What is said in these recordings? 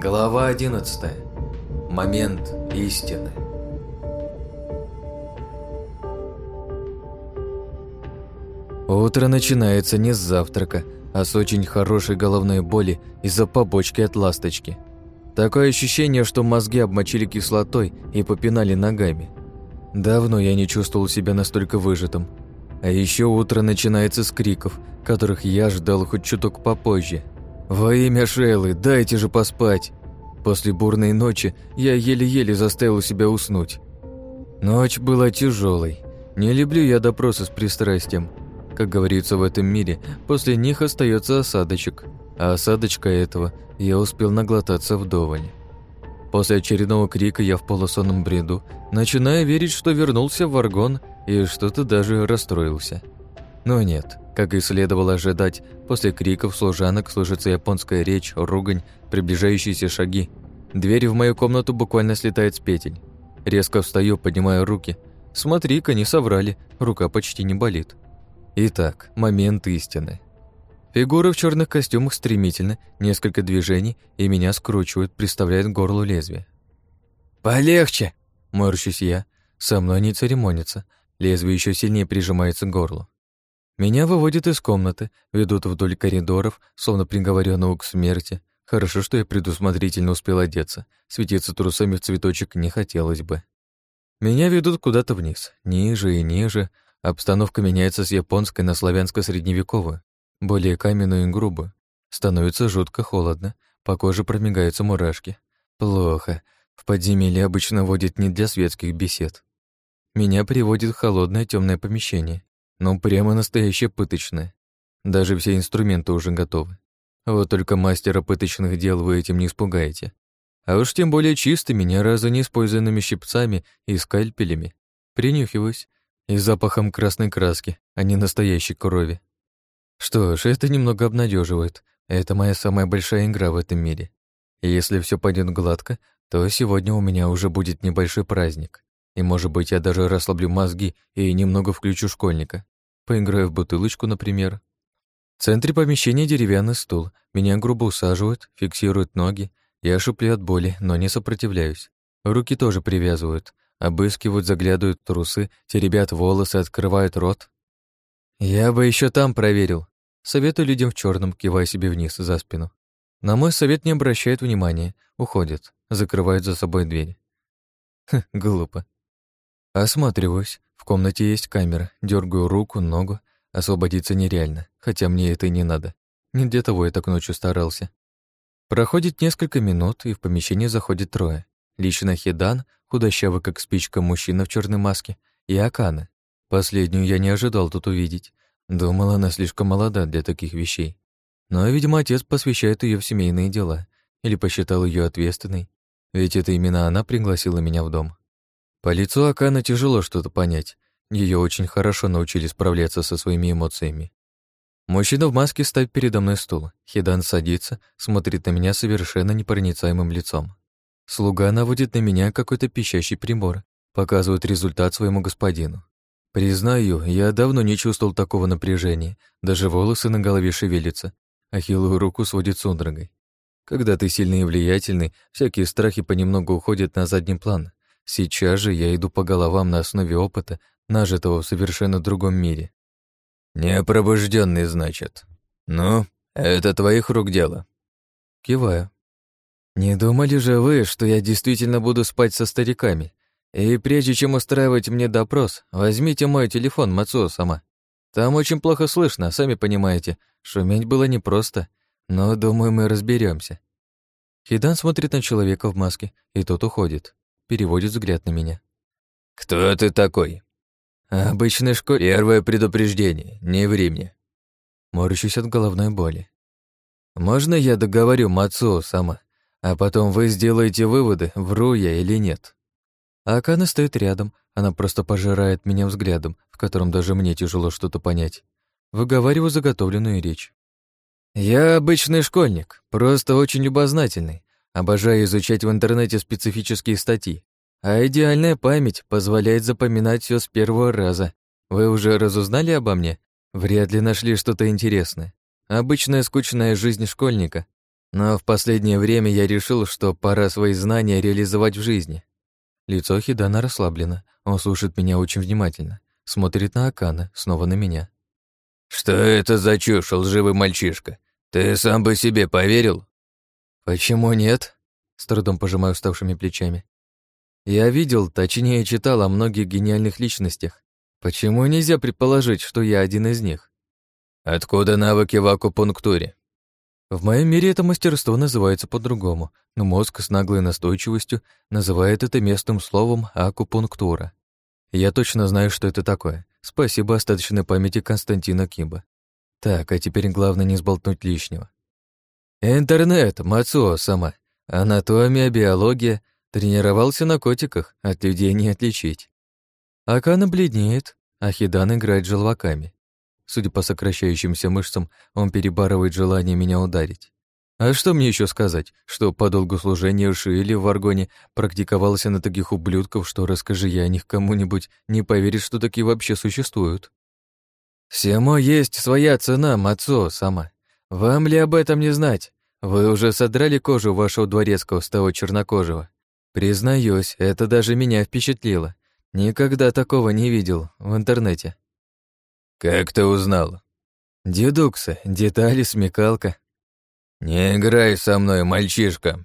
Глава 11. Момент истины. Утро начинается не с завтрака, а с очень хорошей головной боли из-за побочки от ласточки. Такое ощущение, что мозги обмочили кислотой и попинали ногами. Давно я не чувствовал себя настолько выжатым. А еще утро начинается с криков, которых я ждал хоть чуток попозже – «Во имя Шейлы, дайте же поспать!» После бурной ночи я еле-еле заставил себя уснуть. Ночь была тяжелой. Не люблю я допросы с пристрастием. Как говорится в этом мире, после них остается осадочек. А осадочка этого я успел наглотаться вдоволь. После очередного крика я в полусонном бреду, начиная верить, что вернулся в Аргон и что-то даже расстроился. Но нет, как и следовало ожидать, после криков служанок слышится японская речь, ругань, приближающиеся шаги. Дверь в мою комнату буквально слетает с петель. Резко встаю, поднимаю руки. Смотри-ка, не соврали, рука почти не болит. Итак, момент истины. Фигуры в черных костюмах стремительно, несколько движений, и меня скручивают, приставляют к горлу лезвие. «Полегче!» – морщусь я. Со мной не церемонится. Лезвие еще сильнее прижимается к горлу. Меня выводят из комнаты, ведут вдоль коридоров, словно приговоренного к смерти. Хорошо, что я предусмотрительно успел одеться. Светиться трусами в цветочек не хотелось бы. Меня ведут куда-то вниз, ниже и ниже. Обстановка меняется с японской на славянско-средневековую, более каменную и грубую. Становится жутко холодно, по коже промигаются мурашки. Плохо. В подземелье обычно водят не для светских бесед. Меня приводит в холодное темное помещение. Ну, прямо настоящее пыточное. Даже все инструменты уже готовы. Вот только мастера пыточных дел вы этим не испугаете. А уж тем более чистыми, ни разу не использованными щипцами и скальпелями. Принюхиваюсь. И запахом красной краски, а не настоящей крови. Что ж, это немного обнадеживает. Это моя самая большая игра в этом мире. И если все пойдет гладко, то сегодня у меня уже будет небольшой праздник. И, может быть, я даже расслаблю мозги и немного включу школьника. Поиграю в бутылочку, например. В центре помещения деревянный стул. Меня грубо усаживают, фиксируют ноги. Я шиплю от боли, но не сопротивляюсь. Руки тоже привязывают. Обыскивают, заглядывают в трусы, теребят волосы, открывают рот. Я бы еще там проверил. Советую людям в черном, кивая себе вниз за спину. На мой совет не обращают внимания, уходят, закрывают за собой дверь. Хм, глупо. Осматриваюсь. В комнате есть камера. Дергаю руку, ногу. Освободиться нереально, хотя мне это и не надо. Не для того я так ночью старался. Проходит несколько минут, и в помещение заходит трое. Лично Хидан, худощавый как спичка мужчина в черной маске, и Акана. Последнюю я не ожидал тут увидеть. Думал, она слишком молода для таких вещей. Но, видимо, отец посвящает ее в семейные дела. Или посчитал ее ответственной. Ведь это именно она пригласила меня в дом. По лицу Акана тяжело что-то понять. Ее очень хорошо научили справляться со своими эмоциями. Мужчина в маске ставит передо мной стул. Хидан садится, смотрит на меня совершенно непроницаемым лицом. Слуга наводит на меня какой-то пищащий прибор, показывает результат своему господину. Признаю, я давно не чувствовал такого напряжения, даже волосы на голове шевелятся, а хилую руку сводит судорогой. Когда ты сильный и влиятельный, всякие страхи понемногу уходят на задний план, Сейчас же я иду по головам на основе опыта, нажитого в совершенно другом мире. «Непробужденный, значит. Ну, это твоих рук дело». Киваю. «Не думали же вы, что я действительно буду спать со стариками? И прежде чем устраивать мне допрос, возьмите мой телефон, Мацуо сама. Там очень плохо слышно, сами понимаете. Шуметь было непросто, но, думаю, мы разберемся. Хидан смотрит на человека в маске, и тот уходит переводит взгляд на меня. «Кто ты такой?» «Обычный школе. Первое предупреждение. Не ври мне». Морщусь от головной боли. «Можно я договорю Мацуо сама, а потом вы сделаете выводы, вру я или нет?» Акана стоит рядом, она просто пожирает меня взглядом, в котором даже мне тяжело что-то понять. Выговариваю заготовленную речь. «Я обычный школьник, просто очень любознательный. Обожаю изучать в интернете специфические статьи. А идеальная память позволяет запоминать все с первого раза. Вы уже разузнали обо мне? Вряд ли нашли что-то интересное. Обычная скучная жизнь школьника. Но в последнее время я решил, что пора свои знания реализовать в жизни. Лицо Хидана расслаблено, он слушает меня очень внимательно, смотрит на Акана, снова на меня. «Что это за чушь, лживый мальчишка? Ты сам бы себе поверил?» «Почему нет?» С трудом пожимаю уставшими плечами. «Я видел, точнее читал о многих гениальных личностях. Почему нельзя предположить, что я один из них?» «Откуда навыки в акупунктуре?» В моем мире это мастерство называется по-другому, но мозг с наглой настойчивостью называет это местным словом акупунктура. Я точно знаю, что это такое. Спасибо остаточной памяти Константина Кимба. Так, а теперь главное не сболтнуть лишнего. Интернет, Мацуо сама. Анатомия, биология. Тренировался на котиках, от людей не отличить. Акана бледнеет, а Хидан играет желваками. Судя по сокращающимся мышцам, он перебарывает желание меня ударить. А что мне еще сказать, что по долгу служения Шиили в Аргоне практиковался на таких ублюдков, что расскажи я о них кому-нибудь, не поверит, что такие вообще существуют. Всему есть своя цена, Мацо, сама. Вам ли об этом не знать? Вы уже содрали кожу вашего дворецкого с того чернокожего. Признаюсь, это даже меня впечатлило. Никогда такого не видел в интернете. Как ты узнал? Дедукса, детали, смекалка. Не играй со мной, мальчишка.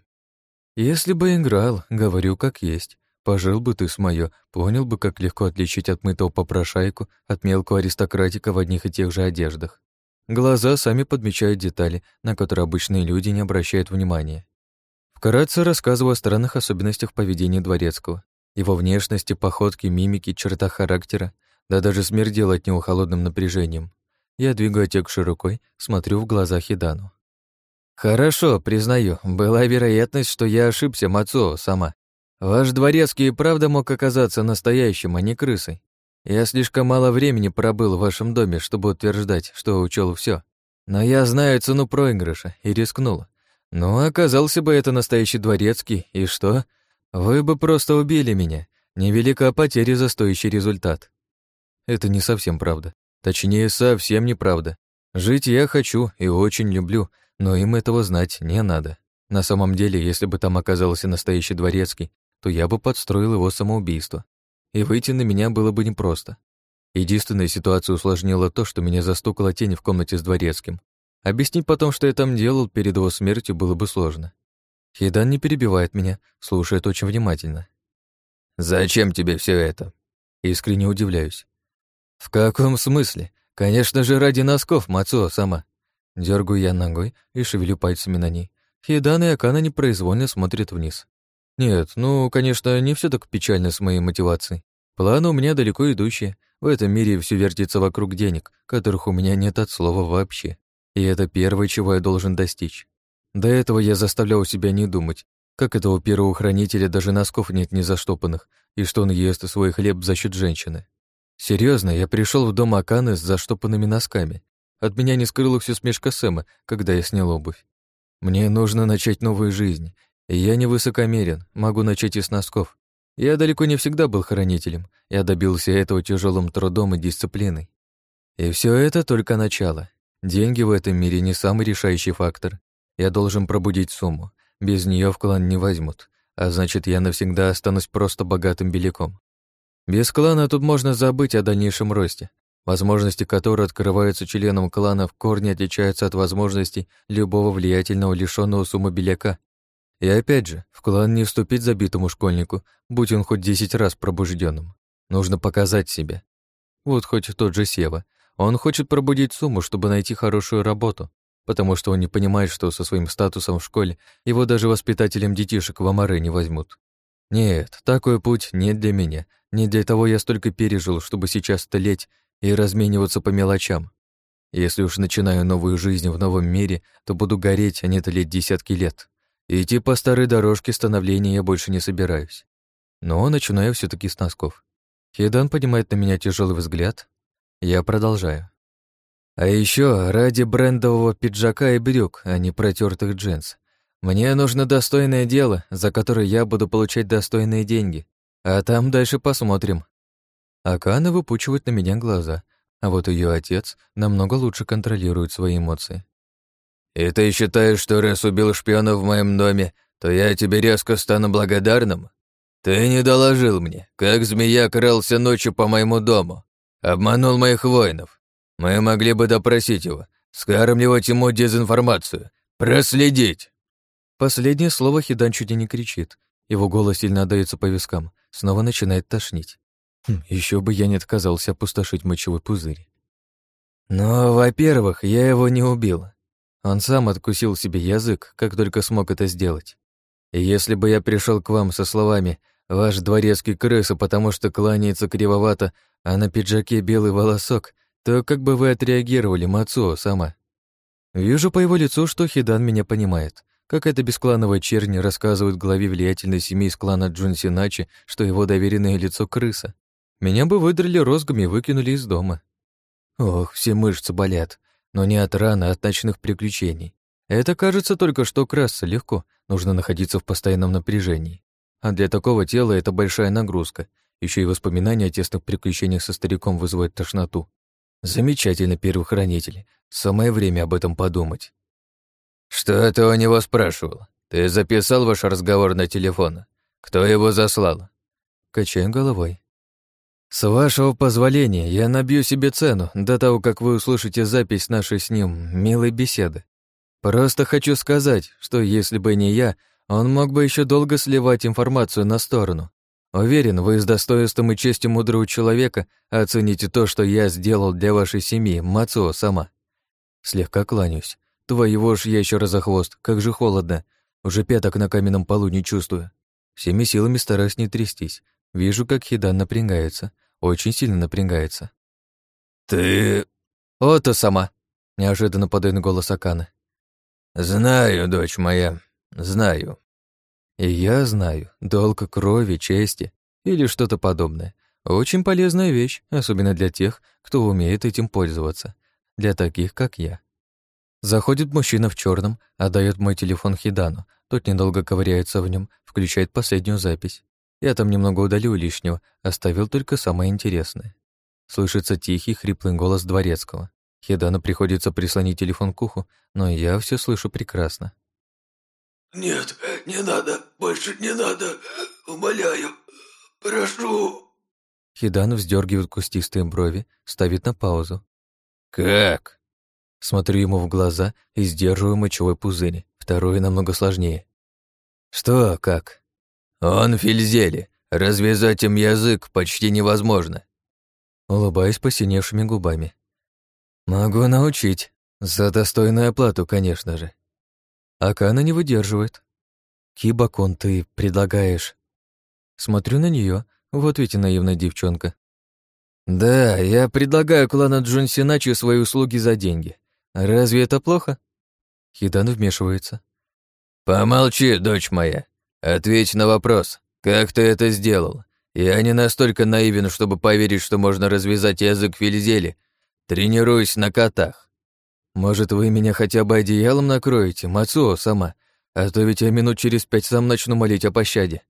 Если бы играл, говорю как есть. Пожил бы ты с моё, понял бы, как легко отличить отмытого попрошайку от мелкого аристократика в одних и тех же одеждах. Глаза сами подмечают детали, на которые обычные люди не обращают внимания. Вкратце рассказываю о странных особенностях поведения дворецкого, его внешности, походке, мимике, чертах характера, да даже смердел от него холодным напряжением. Я двигаю отекшей рукой, смотрю в глаза Хидану. «Хорошо, признаю, была вероятность, что я ошибся, Мацуо, сама. Ваш дворецкий и правда мог оказаться настоящим, а не крысой. Я слишком мало времени пробыл в вашем доме, чтобы утверждать, что учел все. Но я знаю цену проигрыша и рискнул. Но оказался бы это настоящий дворецкий, и что? Вы бы просто убили меня. Невелика потеря за стоящий результат. Это не совсем правда. Точнее, совсем неправда. Жить я хочу и очень люблю, но им этого знать не надо. На самом деле, если бы там оказался настоящий дворецкий, то я бы подстроил его самоубийство и выйти на меня было бы непросто. Единственная ситуация усложнила то, что меня застукала тень в комнате с дворецким. Объяснить потом, что я там делал перед его смертью, было бы сложно. Хидан не перебивает меня, слушает очень внимательно. «Зачем тебе все это?» Искренне удивляюсь. «В каком смысле? Конечно же, ради носков, Мацуо сама». Дергаю я ногой и шевелю пальцами на ней. Хидан и Акана непроизвольно смотрят вниз. Нет, ну, конечно, не все так печально с моей мотивацией. Планы у меня далеко идущие. В этом мире все вертится вокруг денег, которых у меня нет от слова вообще. И это первое, чего я должен достичь. До этого я заставлял себя не думать, как этого первого хранителя даже носков нет не заштопанных, и что он ест свой хлеб за счет женщины. Серьезно, я пришел в дом Аканы с заштопанными носками. От меня не скрылась усмешка Сэма, когда я снял обувь. Мне нужно начать новую жизнь, я не высокомерен, могу начать и с носков. Я далеко не всегда был хранителем, я добился этого тяжелым трудом и дисциплиной. И все это только начало. Деньги в этом мире не самый решающий фактор. Я должен пробудить сумму, без нее в клан не возьмут, а значит, я навсегда останусь просто богатым беляком. Без клана тут можно забыть о дальнейшем росте, возможности которой открываются членам клана в корне отличаются от возможностей любого влиятельного лишенного суммы беляка, и опять же, в клан не вступить забитому школьнику, будь он хоть десять раз пробужденным. Нужно показать себя. Вот хоть тот же Сева. Он хочет пробудить сумму, чтобы найти хорошую работу, потому что он не понимает, что со своим статусом в школе его даже воспитателем детишек в Амаре не возьмут. Нет, такой путь не для меня. Не для того я столько пережил, чтобы сейчас столеть и размениваться по мелочам. Если уж начинаю новую жизнь в новом мире, то буду гореть, а не тлеть десятки лет. Идти по старой дорожке становления я больше не собираюсь. Но начинаю все таки с носков. Хедан поднимает на меня тяжелый взгляд. Я продолжаю. А еще ради брендового пиджака и брюк, а не протертых джинс. Мне нужно достойное дело, за которое я буду получать достойные деньги. А там дальше посмотрим. Акана выпучивает на меня глаза, а вот ее отец намного лучше контролирует свои эмоции. И ты считаешь, что раз убил шпиона в моем доме, то я тебе резко стану благодарным? Ты не доложил мне, как змея крался ночью по моему дому, обманул моих воинов. Мы могли бы допросить его, скармливать ему дезинформацию, проследить. Последнее слово Хидан чуть не кричит. Его голос сильно отдаётся по вискам, снова начинает тошнить. Хм, еще бы я не отказался опустошить мочевой пузырь. Но, во-первых, я его не убил. Он сам откусил себе язык, как только смог это сделать. И если бы я пришел к вам со словами «Ваш дворецкий крыса, потому что кланяется кривовато, а на пиджаке белый волосок», то как бы вы отреагировали, Мацуо, сама? Вижу по его лицу, что Хидан меня понимает. Как эта бесклановая чернь рассказывает главе влиятельной семьи из клана Джунсиначи, что его доверенное лицо крыса. Меня бы выдрали розгами и выкинули из дома. Ох, все мышцы болят. Но не от ран, а от ночных приключений. Это кажется только что красться легко, нужно находиться в постоянном напряжении. А для такого тела это большая нагрузка. Еще и воспоминания о тесных приключениях со стариком вызывают тошноту. Замечательно, первый хранитель. Самое время об этом подумать. Что ты у него спрашивал? Ты записал ваш разговор на телефон? Кто его заслал? Качаем головой. «С вашего позволения, я набью себе цену до того, как вы услышите запись нашей с ним милой беседы. Просто хочу сказать, что если бы не я, он мог бы еще долго сливать информацию на сторону. Уверен, вы с достоинством и честью мудрого человека оцените то, что я сделал для вашей семьи, Мацуо сама. Слегка кланяюсь. Твоего ж я еще раз за хвост, как же холодно. Уже пяток на каменном полу не чувствую. Всеми силами стараюсь не трястись. Вижу, как Хидан напрягается. Очень сильно напрягается. «Ты...» «Ото сама!» — неожиданно подает голос Акана. «Знаю, дочь моя, знаю». И я знаю, долг крови, чести или что-то подобное. Очень полезная вещь, особенно для тех, кто умеет этим пользоваться. Для таких, как я. Заходит мужчина в черном, отдает мой телефон Хидану. Тот недолго ковыряется в нем, включает последнюю запись. Я там немного удалил лишнего, оставил только самое интересное. Слышится тихий, хриплый голос дворецкого. Хедану приходится прислонить телефон к уху, но я все слышу прекрасно. «Нет, не надо, больше не надо, умоляю, прошу». Хидан вздергивает кустистые брови, ставит на паузу. «Как?» Смотрю ему в глаза и сдерживаю мочевой пузырь. Второе намного сложнее. «Что, как?» «Он Фильзели. Развязать им язык почти невозможно». Улыбаюсь посиневшими губами. «Могу научить. За достойную оплату, конечно же». Акана не выдерживает. «Кибакон, ты предлагаешь...» Смотрю на нее, вот ведь и наивная девчонка. «Да, я предлагаю клану Джунсиначи свои услуги за деньги. Разве это плохо?» Хидан вмешивается. «Помолчи, дочь моя. «Ответь на вопрос. Как ты это сделал? Я не настолько наивен, чтобы поверить, что можно развязать язык Фильзели. Тренируюсь на котах». «Может, вы меня хотя бы одеялом накроете, Мацуо сама? А то ведь я минут через пять сам начну молить о пощаде».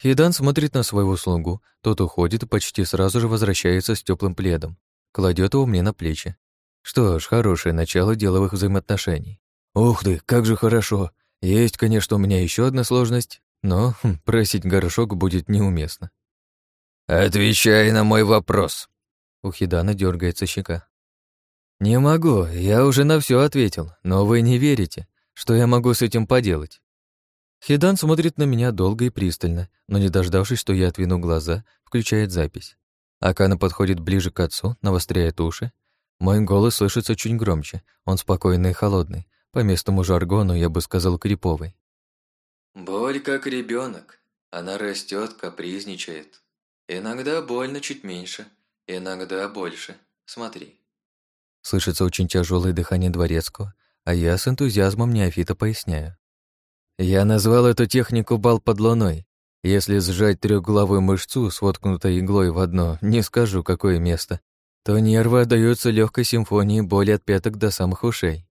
Хидан смотрит на своего слугу, тот уходит и почти сразу же возвращается с теплым пледом, кладет его мне на плечи. Что ж, хорошее начало деловых взаимоотношений. Ух ты, как же хорошо! Есть, конечно, у меня еще одна сложность, но хм, просить горшок будет неуместно. «Отвечай на мой вопрос!» У Хидана дергается щека. «Не могу, я уже на все ответил, но вы не верите, что я могу с этим поделать». Хидан смотрит на меня долго и пристально, но не дождавшись, что я отвину глаза, включает запись. Акана подходит ближе к отцу, навостряет уши. Мой голос слышится чуть громче, он спокойный и холодный, по местному жаргону я бы сказал криповый. Боль как ребенок. Она растет, капризничает. Иногда больно чуть меньше, иногда больше. Смотри. Слышится очень тяжелое дыхание дворецкого, а я с энтузиазмом неофита поясняю. Я назвал эту технику бал под луной. Если сжать трехглавую мышцу с воткнутой иглой в одно, не скажу, какое место, то нервы отдаются легкой симфонии боли от пяток до самых ушей.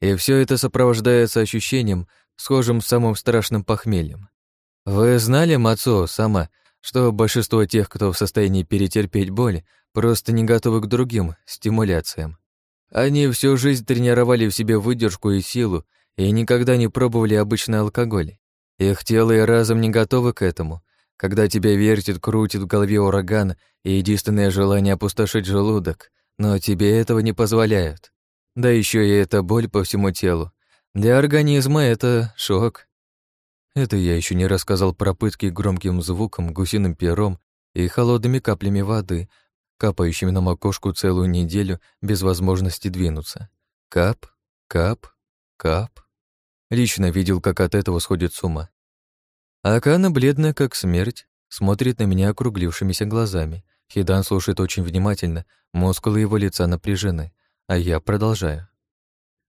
И все это сопровождается ощущением, схожим с самым страшным похмельем. Вы знали, Мацо, сама, что большинство тех, кто в состоянии перетерпеть боль, просто не готовы к другим стимуляциям? Они всю жизнь тренировали в себе выдержку и силу и никогда не пробовали обычный алкоголь. Их тело и разум не готовы к этому. Когда тебя вертит, крутит в голове ураган и единственное желание опустошить желудок, но тебе этого не позволяют. Да еще и эта боль по всему телу. Для организма это шок. Это я еще не рассказал про пытки громким звуком, гусиным пером и холодными каплями воды, капающими на макушку целую неделю без возможности двинуться. Кап, кап, кап. Лично видел, как от этого сходит с ума. Акана, бледная как смерть, смотрит на меня округлившимися глазами. Хидан слушает очень внимательно, мускулы его лица напряжены, а я продолжаю.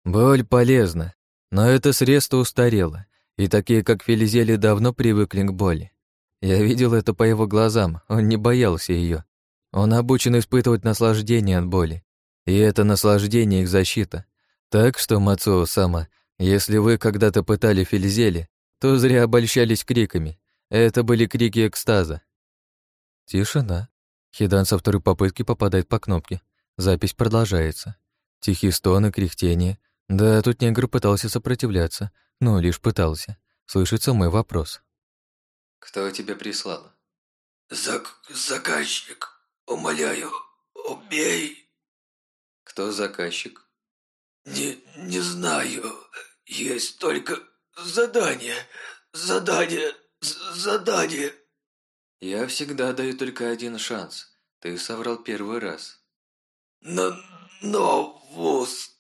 Боль полезна, но это средство устарело, и такие, как Фелизели, давно привыкли к боли. Я видел это по его глазам, он не боялся ее. Он обучен испытывать наслаждение от боли, и это наслаждение их защита. Так что, Мацуо Сама, если вы когда-то пытали Фелизели, то зря обольщались криками. Это были крики экстаза. Тишина. Хидан со второй попытки попадает по кнопке. Запись продолжается. Тихие стоны, кряхтение. Да, тут негр пытался сопротивляться, но лишь пытался. Слышится мой вопрос. «Кто тебя прислал?» Зак «Заказчик, умоляю, убей». «Кто заказчик?» «Не, не знаю. Есть только задание, задание, задание». «Я всегда даю только один шанс. Ты соврал первый раз». «Но... но... вуз...»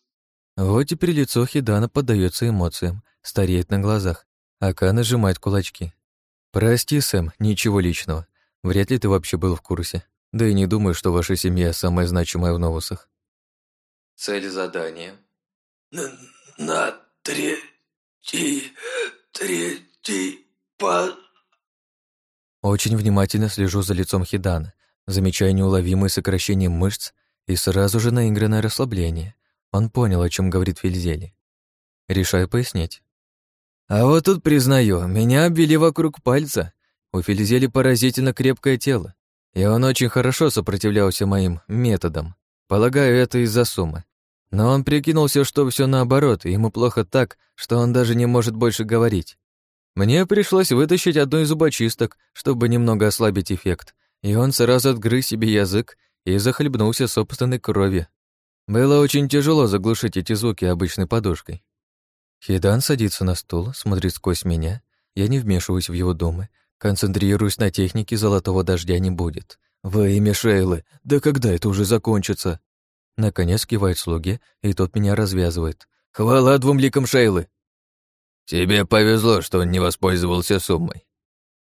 Вот теперь лицо Хидана поддается эмоциям, стареет на глазах, а Ка нажимает кулачки. «Прости, Сэм, ничего личного. Вряд ли ты вообще был в курсе. Да и не думаю, что ваша семья самая значимая в Новусах». «Цель задания?» «На, на третий... третий... по...» Очень внимательно слежу за лицом Хидана, замечая неуловимое сокращение мышц и сразу же наигранное расслабление. Он понял, о чем говорит Фельзели. Решаю пояснить. А вот тут, признаю, меня обвели вокруг пальца. У Фельзели поразительно крепкое тело, и он очень хорошо сопротивлялся моим методам. Полагаю, это из-за суммы. Но он прикинулся, что все наоборот, и ему плохо так, что он даже не может больше говорить. Мне пришлось вытащить одну из зубочисток, чтобы немного ослабить эффект, и он сразу отгрыз себе язык и захлебнулся собственной кровью. Было очень тяжело заглушить эти звуки обычной подушкой. Хидан садится на стул, смотрит сквозь меня. Я не вмешиваюсь в его думы, концентрируюсь на технике «Золотого дождя» не будет. Во имя Шейлы, да когда это уже закончится? Наконец кивает слуге, и тот меня развязывает. Хвала двум ликам Шейлы! «Тебе повезло, что он не воспользовался суммой».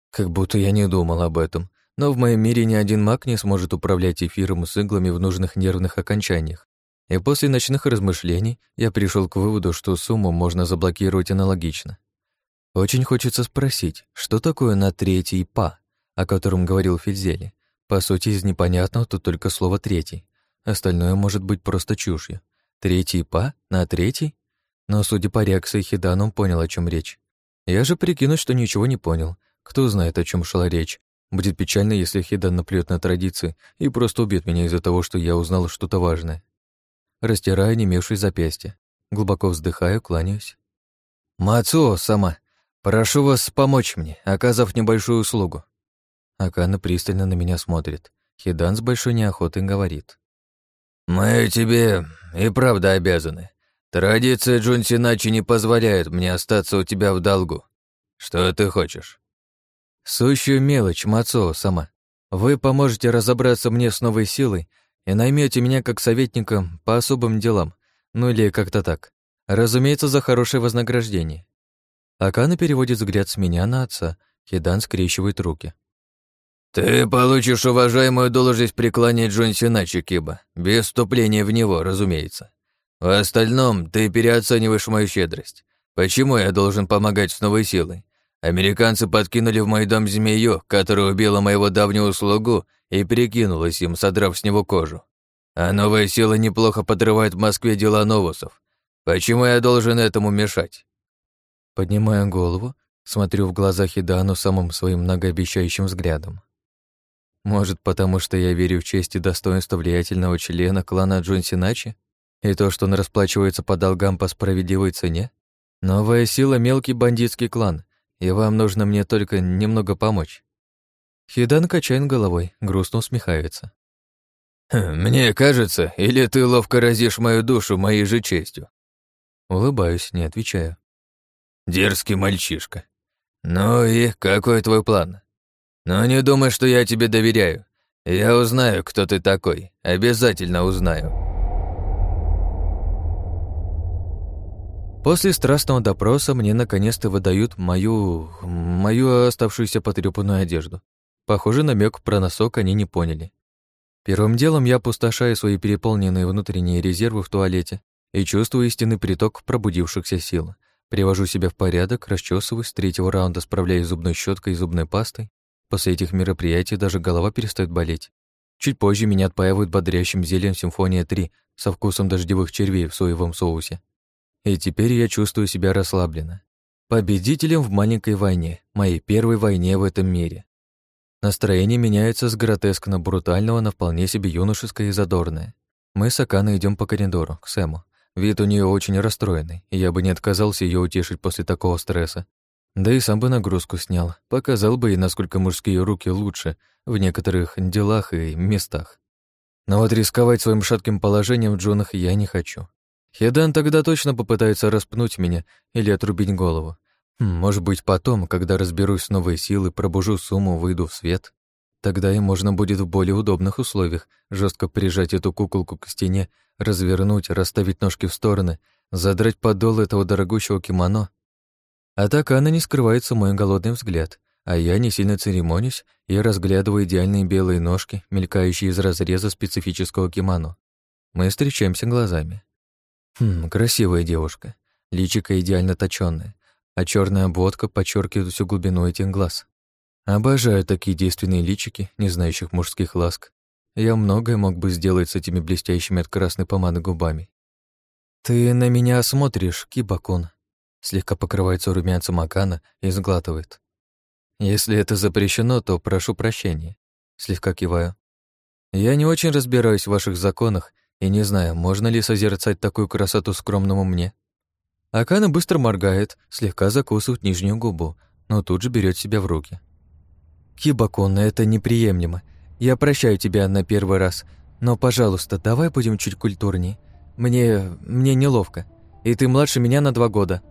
Как будто я не думал об этом, но в моем мире ни один маг не сможет управлять эфиром с иглами в нужных нервных окончаниях. И после ночных размышлений я пришел к выводу, что сумму можно заблокировать аналогично. Очень хочется спросить, что такое на третий «па», о котором говорил Фельзели. По сути, из непонятного тут только слово «третий». Остальное может быть просто чушью. Третий «па» на третий? Но, судя по реакции Хидана, он понял, о чем речь. Я же прикину, что ничего не понял. Кто знает, о чем шла речь. Будет печально, если Хидан наплюет на традиции и просто убьет меня из-за того, что я узнал что-то важное. Растираю немевшие запястья. Глубоко вздыхаю, кланяюсь. «Мацуо, сама, прошу вас помочь мне, оказав небольшую услугу». Акана пристально на меня смотрит. Хидан с большой неохотой говорит. «Мы тебе и правда обязаны. Традиция Джунсиначи не позволяет мне остаться у тебя в долгу. Что ты хочешь?» «Сущую мелочь, Мацуо, сама. Вы поможете разобраться мне с новой силой и наймете меня как советника по особым делам, ну или как-то так. Разумеется, за хорошее вознаграждение». Акана переводит взгляд с меня на отца, Хидан скрещивает руки. «Ты получишь уважаемую должность преклонять Джонсиначи, Киба, без вступления в него, разумеется. В остальном ты переоцениваешь мою щедрость. Почему я должен помогать с новой силой? Американцы подкинули в мой дом змею, которая убила моего давнего слугу и перекинулась им, содрав с него кожу. А новая сила неплохо подрывает в Москве дела новусов. Почему я должен этому мешать?» Поднимая голову, смотрю в глаза Хидану самым своим многообещающим взглядом. Может, потому что я верю в честь и достоинство влиятельного члена клана Джон Синачи? И то, что он расплачивается по долгам по справедливой цене? Новая сила — мелкий бандитский клан, и вам нужно мне только немного помочь. Хидан качает головой, грустно усмехается. «Хм, «Мне кажется, или ты ловко разишь мою душу моей же честью?» Улыбаюсь, не отвечаю. «Дерзкий мальчишка. Ну и какой твой план? Но не думай, что я тебе доверяю. Я узнаю, кто ты такой. Обязательно узнаю». После страстного допроса мне наконец-то выдают мою... мою оставшуюся потрёпанную одежду. Похоже, намек про носок они не поняли. Первым делом я опустошаю свои переполненные внутренние резервы в туалете и чувствую истинный приток пробудившихся сил. Привожу себя в порядок, расчесываюсь, с третьего раунда справляюсь зубной щеткой и зубной пастой. После этих мероприятий даже голова перестает болеть. Чуть позже меня отпаивают бодрящим зельем «Симфония-3» со вкусом дождевых червей в соевом соусе. И теперь я чувствую себя расслабленно. Победителем в маленькой войне, моей первой войне в этом мире. Настроение меняется с гротескно-брутального на вполне себе юношеское и задорное. Мы с Аканой идем по коридору, к Сэму. Вид у нее очень расстроенный, и я бы не отказался ее утешить после такого стресса. Да и сам бы нагрузку снял, показал бы ей, насколько мужские руки лучше в некоторых делах и местах. Но вот рисковать своим шатким положением в джунах я не хочу. Хедан тогда точно попытается распнуть меня или отрубить голову. Хм, может быть, потом, когда разберусь с новой силой, пробужу сумму, выйду в свет. Тогда и можно будет в более удобных условиях жестко прижать эту куколку к стене, развернуть, расставить ножки в стороны, задрать подол этого дорогущего кимоно. А так она не скрывается мой голодный взгляд, а я не сильно церемонюсь и разглядываю идеальные белые ножки, мелькающие из разреза специфического кимоно. Мы встречаемся глазами. Хм, красивая девушка, личико идеально точённое, а черная обводка подчеркивает всю глубину этих глаз. Обожаю такие действенные личики, не знающих мужских ласк. Я многое мог бы сделать с этими блестящими от красной помады губами. «Ты на меня смотришь, Кибакун», слегка покрывается румянцем Акана и сглатывает. «Если это запрещено, то прошу прощения», слегка киваю. «Я не очень разбираюсь в ваших законах и не знаю, можно ли созерцать такую красоту скромному мне. Акана быстро моргает, слегка закусывает нижнюю губу, но тут же берет себя в руки. «Кибакон, это неприемлемо. Я прощаю тебя на первый раз, но, пожалуйста, давай будем чуть культурнее. Мне... мне неловко. И ты младше меня на два года».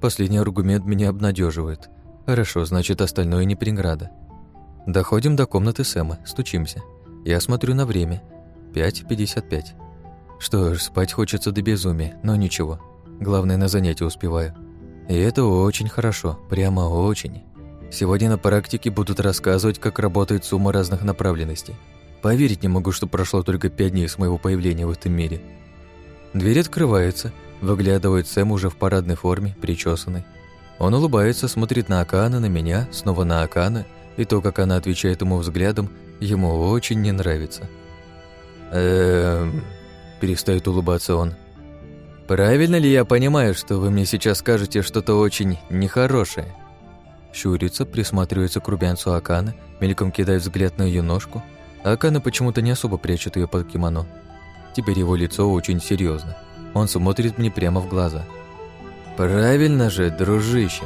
Последний аргумент меня обнадеживает. Хорошо, значит, остальное не преграда. Доходим до комнаты Сэма, стучимся. Я смотрю на время. 5.55. Что ж, спать хочется до безумия, но ничего. Главное, на занятия успеваю. И это очень хорошо, прямо очень. Сегодня на практике будут рассказывать, как работает сумма разных направленностей. Поверить не могу, что прошло только пять дней с моего появления в этом мире. Дверь открывается, выглядывает Сэм уже в парадной форме, причесанный. Он улыбается, смотрит на Акана, на меня, снова на Акана, и то, как она отвечает ему взглядом, ему очень не нравится. «Эм...» – перестает улыбаться он. «Правильно ли я понимаю, что вы мне сейчас скажете что-то очень нехорошее?» Щурится, присматривается к рубянцу Акана, мельком кидает взгляд на ее ножку. Акана почему-то не особо прячет ее под кимоно. Теперь его лицо очень серьезно. Он смотрит мне прямо в глаза. «Правильно же, дружище!»